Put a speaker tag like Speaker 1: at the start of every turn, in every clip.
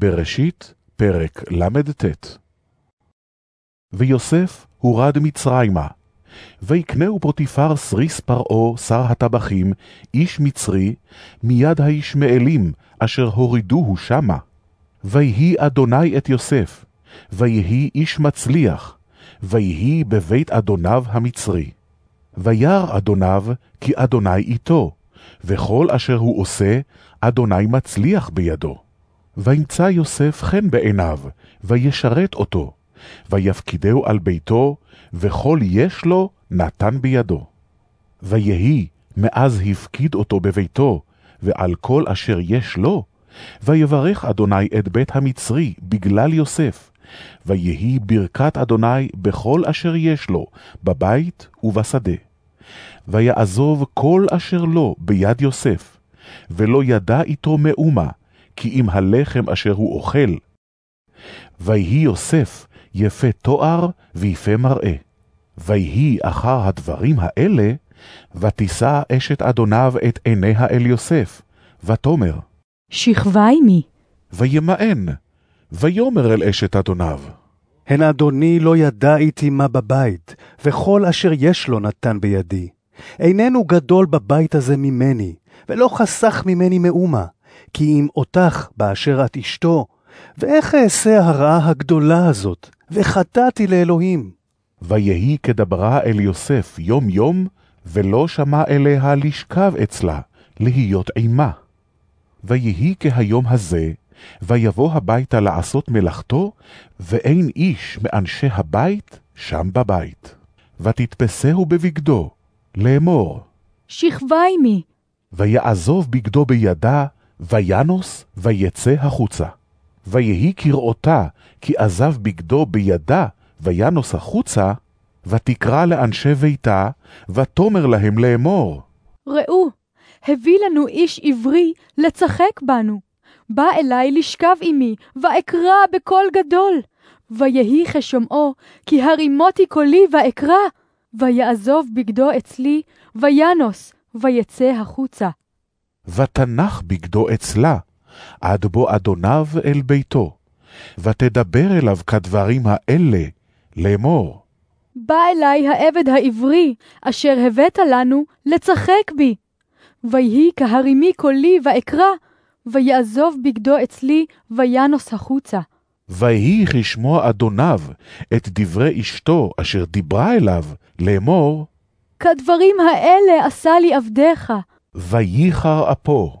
Speaker 1: בראשית, פרק ל"ט. ויוסף הורד מצרימה, ויקנהו פוטיפר סריס פרעה, שר הטבחים, איש מצרי, מיד הישמעאלים, אשר הורידוהו שמה. ויהי אדוני את יוסף, ויהי איש מצליח, ויהי בבית אדוניו המצרי. וירא אדוניו, כי אדוני איתו, וכל אשר הוא עושה, אדוני מצליח בידו. וימצא יוסף חן בעיניו, וישרת אותו, ויפקידהו על ביתו, וכל יש לו נתן בידו. ויהי, מאז הפקיד אותו בביתו, ועל כל אשר יש לו, ויברך אדוני את בית המצרי בגלל יוסף, ויהי ברכת אדוני בכל אשר יש לו, בבית ובשדה. ויעזוב כל אשר לו ביד יוסף, ולא ידע איתו מאומה, כי אם הלחם אשר הוא אוכל. ויהי יוסף יפה תואר ויפה מראה. ויהי אחר הדברים האלה, ותישא אשת אדוניו את עיניה אל יוסף, ותאמר,
Speaker 2: שכבה עמי.
Speaker 1: וימאן, ויאמר אל אשת אדוניו,
Speaker 3: הן אדוני לא ידע איתי מה בבית, וכל אשר יש לו נתן בידי. איננו גדול בבית הזה ממני, ולא חסך ממני מאומה, כי אם אותך באשר את אשתו, ואיך אעשה הרעה הגדולה הזאת, וחטאתי לאלוהים.
Speaker 1: ויהי כדברה אל יוסף יום יום, ולא שמע אליה לשכב אצלה, להיות עמה. ויהי כהיום הזה, ויבוא הביתה לעשות מלאכתו, ואין איש מאנשי הבית שם בבית. ותתפסהו בבגדו, לאמור,
Speaker 2: שכבה עמי.
Speaker 1: ויעזוב בגדו בידה, וינוס, ויצא החוצה. ויהי כראותה, כי עזב בגדו בידה, וינוס החוצה, ותקרא לאנשי ביתה, ותאמר להם לאמור.
Speaker 2: ראו, הביא לנו איש עברי לצחק בנו. בא אלי לשכב עמי, ואקרא בקול גדול. ויהי כשומעו, כי הרימותי קולי ואקרא. ויעזוב בגדו אצלי, וינוס, ויצא החוצה.
Speaker 1: ותנח בגדו אצלה, עד בוא אדוניו אל ביתו, ותדבר אליו כדברים האלה, לאמור.
Speaker 2: בא אלי העבד העברי, אשר הבאת לנו, לצחק בי. ויהי כהרימי קולי ואקרא, ויעזוב בגדו אצלי, וינוס החוצה.
Speaker 1: ויהי כשמוע אדוניו את דברי אשתו אשר דיברה אליו, לאמור,
Speaker 2: כדברים האלה עשה לי עבדיך.
Speaker 1: וייחר אפו.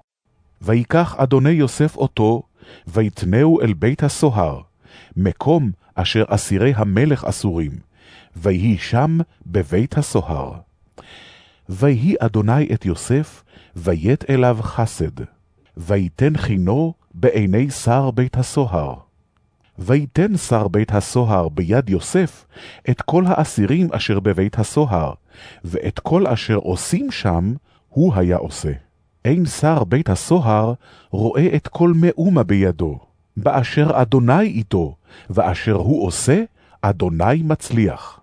Speaker 1: ויקח אדוני יוסף אותו, ויתנהו אל בית הסוהר, מקום אשר אסירי המלך אסורים, ויהי שם בבית הסוהר. ויהי אדוני את יוסף, ויית אליו חסד, ויתן חינו בעיני שר בית הסוהר. ויתן שר בית הסוהר ביד יוסף את כל האסירים אשר בבית הסוהר, ואת כל אשר עושים שם, הוא היה עושה. אין שר בית הסוהר רואה את כל מאומה בידו, באשר אדוני איתו, ואשר הוא עושה, אדוני מצליח.